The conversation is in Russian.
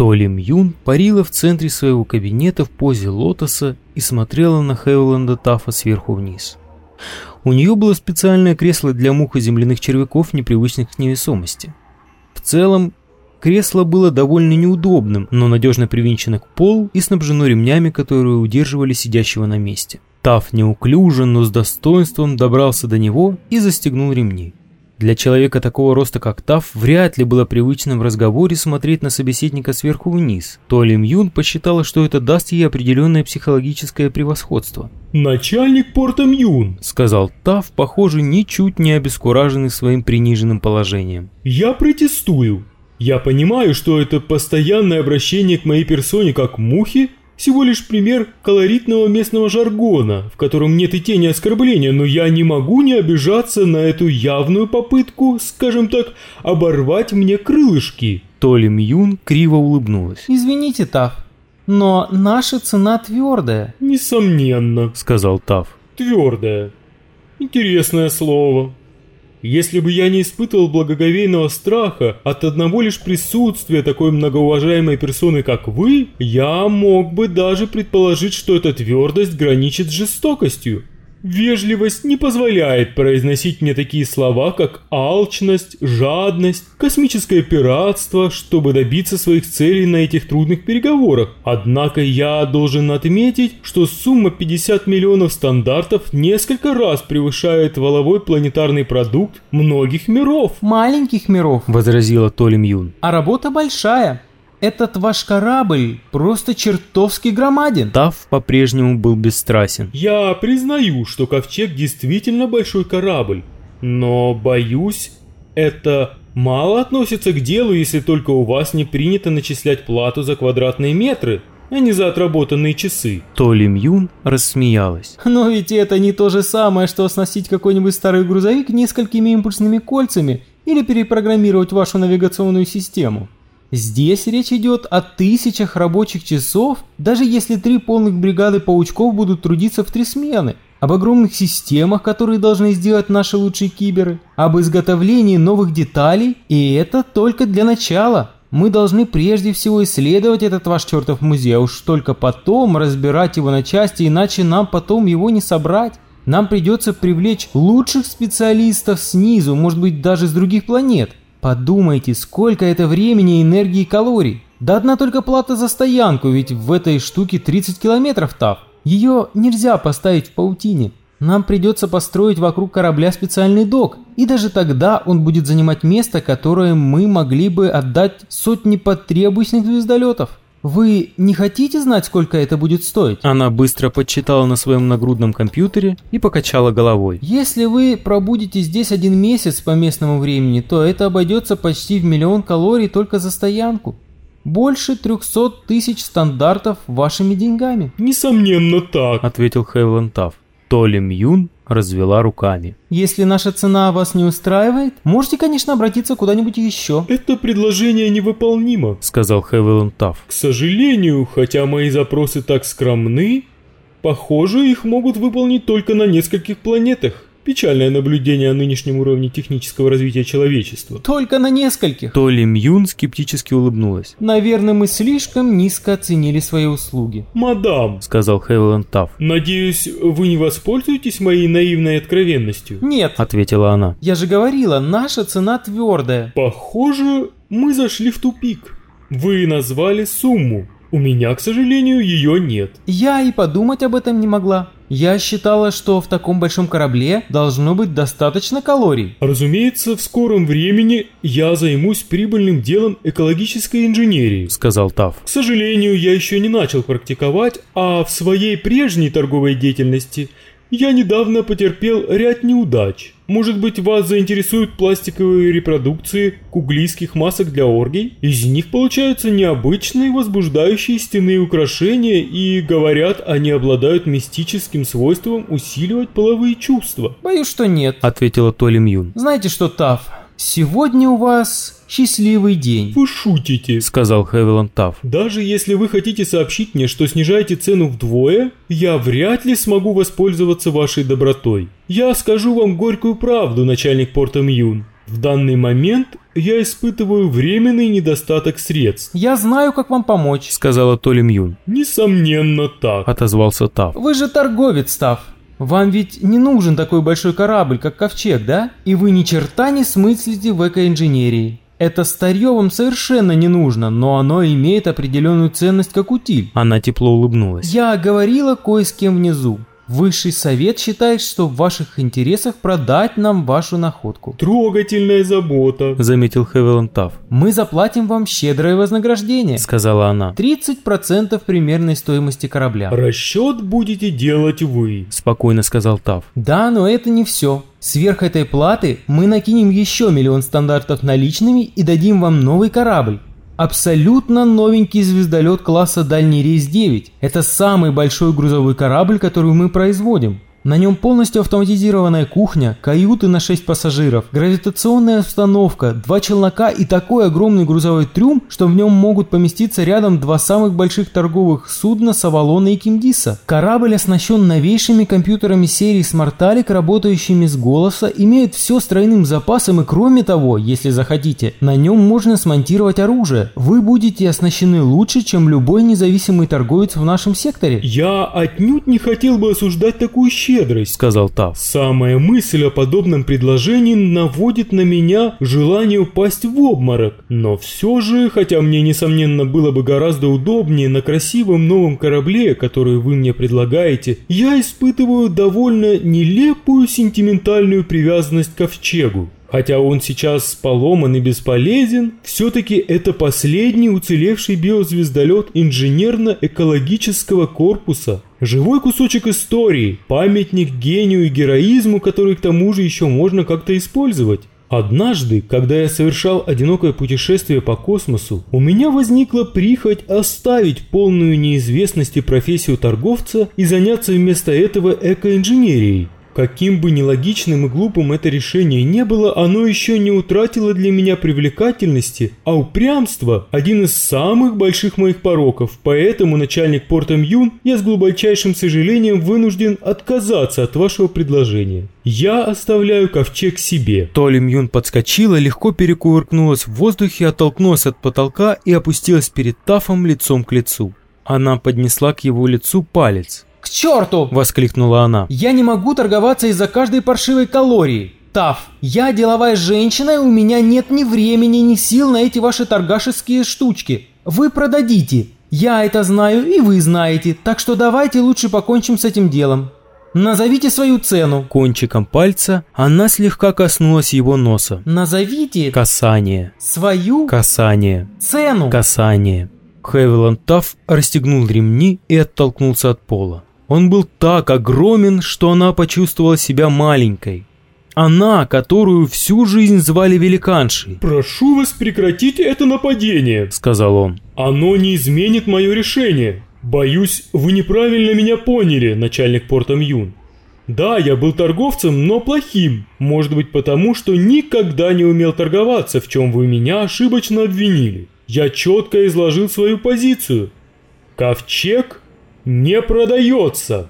Толи Мьюн парила в центре своего кабинета в позе лотоса и смотрела на Хевланда Тафа сверху вниз. У нее было специальное кресло для мух и земляных червяков, непривычных к невесомости. В целом, кресло было довольно неудобным, но надежно привинчено к полу и снабжено ремнями, которые удерживали сидящего на месте. Таф неуклюже, но с достоинством добрался до него и застегнул ремни. Для человека такого роста, как Таф, вряд ли было привычным в разговоре смотреть на собеседника сверху вниз. То Мьюн посчитала, что это даст ей определенное психологическое превосходство. «Начальник порта Мьюн», — сказал Таф, похоже, ничуть не обескураженный своим приниженным положением. «Я протестую. Я понимаю, что это постоянное обращение к моей персоне как мухи всего лишь пример колоритного местного жаргона, в котором нет и тени оскорбления, но я не могу не обижаться на эту явную попытку, скажем так, оборвать мне крылышки. Толи Мьюн криво улыбнулась. Извините, Тав, но наша цена твердая. Несомненно, сказал Тав. Твердая. Интересное слово. Если бы я не испытывал благоговейного страха от одного лишь присутствия такой многоуважаемой персоны, как вы, я мог бы даже предположить, что эта твердость граничит с жестокостью. Вежливость не позволяет произносить мне такие слова, как алчность, жадность, космическое пиратство, чтобы добиться своих целей на этих трудных переговорах. Однако я должен отметить, что сумма 50 миллионов стандартов несколько раз превышает валовой планетарный продукт многих миров. Маленьких миров, возразила Толи Мьюн. А работа большая. Этот ваш корабль просто чертовски громаден. Тав по-прежнему был бесстрастен. Я признаю, что Ковчег действительно большой корабль, но боюсь, это мало относится к делу, если только у вас не принято начислять плату за квадратные метры, а не за отработанные часы. Толи Мьюн рассмеялась. Но ведь это не то же самое, что оснастить какой-нибудь старый грузовик несколькими импульсными кольцами или перепрограммировать вашу навигационную систему. Здесь речь идет о тысячах рабочих часов, даже если три полных бригады паучков будут трудиться в три смены, об огромных системах, которые должны сделать наши лучшие киберы, об изготовлении новых деталей, и это только для начала. Мы должны прежде всего исследовать этот ваш чертов музей, а уж только потом разбирать его на части, иначе нам потом его не собрать. Нам придется привлечь лучших специалистов снизу, может быть даже с других планет. Подумайте, сколько это времени, энергии и калорий. Да одна только плата за стоянку, ведь в этой штуке 30 километров тав. Ее нельзя поставить в паутине. Нам придется построить вокруг корабля специальный док, и даже тогда он будет занимать место, которое мы могли бы отдать сотне потребующих звездолетов. Вы не хотите знать, сколько это будет стоить? Она быстро подсчитала на своем нагрудном компьютере и покачала головой. Если вы пробудете здесь один месяц по местному времени, то это обойдется почти в миллион калорий только за стоянку. Больше 300 тысяч стандартов вашими деньгами. Несомненно так, ответил Хевланд Тафф. Толи Мьюн развела руками. «Если наша цена вас не устраивает, можете, конечно, обратиться куда-нибудь еще». «Это предложение невыполнимо», — сказал Хевилон Тафф. «К сожалению, хотя мои запросы так скромны, похоже, их могут выполнить только на нескольких планетах. Печальное наблюдение о нынешнем уровне технического развития человечества. Только на нескольких. Толи Мьюн скептически улыбнулась. Наверное, мы слишком низко оценили свои услуги. Мадам, сказал Хевиланд Тафф. Надеюсь, вы не воспользуетесь моей наивной откровенностью? Нет, ответила она. Я же говорила, наша цена твердая. Похоже, мы зашли в тупик. Вы назвали сумму. У меня, к сожалению, ее нет. Я и подумать об этом не могла. Я считала, что в таком большом корабле должно быть достаточно калорий. Разумеется, в скором времени я займусь прибыльным делом экологической инженерии, сказал Тав. К сожалению, я еще не начал практиковать, а в своей прежней торговой деятельности я недавно потерпел ряд неудач. Может быть, вас заинтересуют пластиковые репродукции куглийских масок для оргий? Из них получаются необычные возбуждающие стены украшения и, говорят, они обладают мистическим свойством усиливать половые чувства. Боюсь, что нет, ответила Толи Мьюн. Знаете что, Тав, сегодня у вас счастливый день. Вы шутите, сказал Хевиланд Тафф. Даже если вы хотите сообщить мне, что снижаете цену вдвое, я вряд ли смогу воспользоваться вашей добротой. Я скажу вам горькую правду, начальник порта Мьюн. В данный момент я испытываю временный недостаток средств. Я знаю, как вам помочь. Сказала Толи Мьюн. Несомненно так. Отозвался Тав. Вы же торговец, Тав. Вам ведь не нужен такой большой корабль, как Ковчег, да? И вы ни черта не смыслите в экоинженерии. Это старье вам совершенно не нужно, но оно имеет определенную ценность как утиль. Она тепло улыбнулась. Я говорила кое с кем внизу. Высший совет считает, что в ваших интересах продать нам вашу находку. Трогательная забота. Заметил Хевиланд Тав. Мы заплатим вам щедрое вознаграждение. Сказала она. 30% примерной стоимости корабля. Расчет будете делать вы. Спокойно сказал Тав. Да, но это не все. Сверх этой платы мы накинем еще миллион стандартов наличными и дадим вам новый корабль. Абсолютно новенький звездолет класса «Дальний рейс 9». Это самый большой грузовой корабль, который мы производим. На нем полностью автоматизированная кухня, каюты на 6 пассажиров, гравитационная установка, два челнока и такой огромный грузовой трюм, что в нем могут поместиться рядом два самых больших торговых судна Савалона и Кимдиса. Корабль оснащен новейшими компьютерами серии Смарталик, работающими с голоса, имеет все с тройным запасом и кроме того, если захотите, на нем можно смонтировать оружие. Вы будете оснащены лучше, чем любой независимый торговец в нашем секторе. Я отнюдь не хотел бы осуждать такую щедрость щедрость», — сказал Тав. «Самая мысль о подобном предложении наводит на меня желание упасть в обморок. Но все же, хотя мне, несомненно, было бы гораздо удобнее на красивом новом корабле, который вы мне предлагаете, я испытываю довольно нелепую сентиментальную привязанность к ковчегу. Хотя он сейчас поломан и бесполезен, все-таки это последний уцелевший биозвездолет инженерно-экологического корпуса. Живой кусочек истории, памятник гению и героизму, который к тому же еще можно как-то использовать. Однажды, когда я совершал одинокое путешествие по космосу, у меня возникла прихоть оставить полную неизвестности профессию торговца и заняться вместо этого экоинженерией. Каким бы нелогичным и глупым это решение не было, оно еще не утратило для меня привлекательности, а упрямство – один из самых больших моих пороков. Поэтому, начальник порта Мьюн, я с глубочайшим сожалением вынужден отказаться от вашего предложения. Я оставляю ковчег себе. Толи Мьюн подскочила, легко перекувыркнулась в воздухе, оттолкнулась от потолка и опустилась перед Тафом лицом к лицу. Она поднесла к его лицу палец. «К черту!» – воскликнула она. «Я не могу торговаться из-за каждой паршивой калории. Тав, я деловая женщина, и у меня нет ни времени, ни сил на эти ваши торгашеские штучки. Вы продадите. Я это знаю, и вы знаете, так что давайте лучше покончим с этим делом. Назовите свою цену. Кончиком пальца она слегка коснулась его носа. Назовите. Касание. Свою. Касание. Цену. Касание. Хевиланд Тафф расстегнул ремни и оттолкнулся от пола. Он был так огромен, что она почувствовала себя маленькой. Она, которую всю жизнь звали великаншей. «Прошу вас прекратить это нападение», — сказал он. «Оно не изменит мое решение. Боюсь, вы неправильно меня поняли, начальник порта Мьюн. Да, я был торговцем, но плохим. Может быть потому, что никогда не умел торговаться, в чем вы меня ошибочно обвинили. Я четко изложил свою позицию. Ковчег не продается.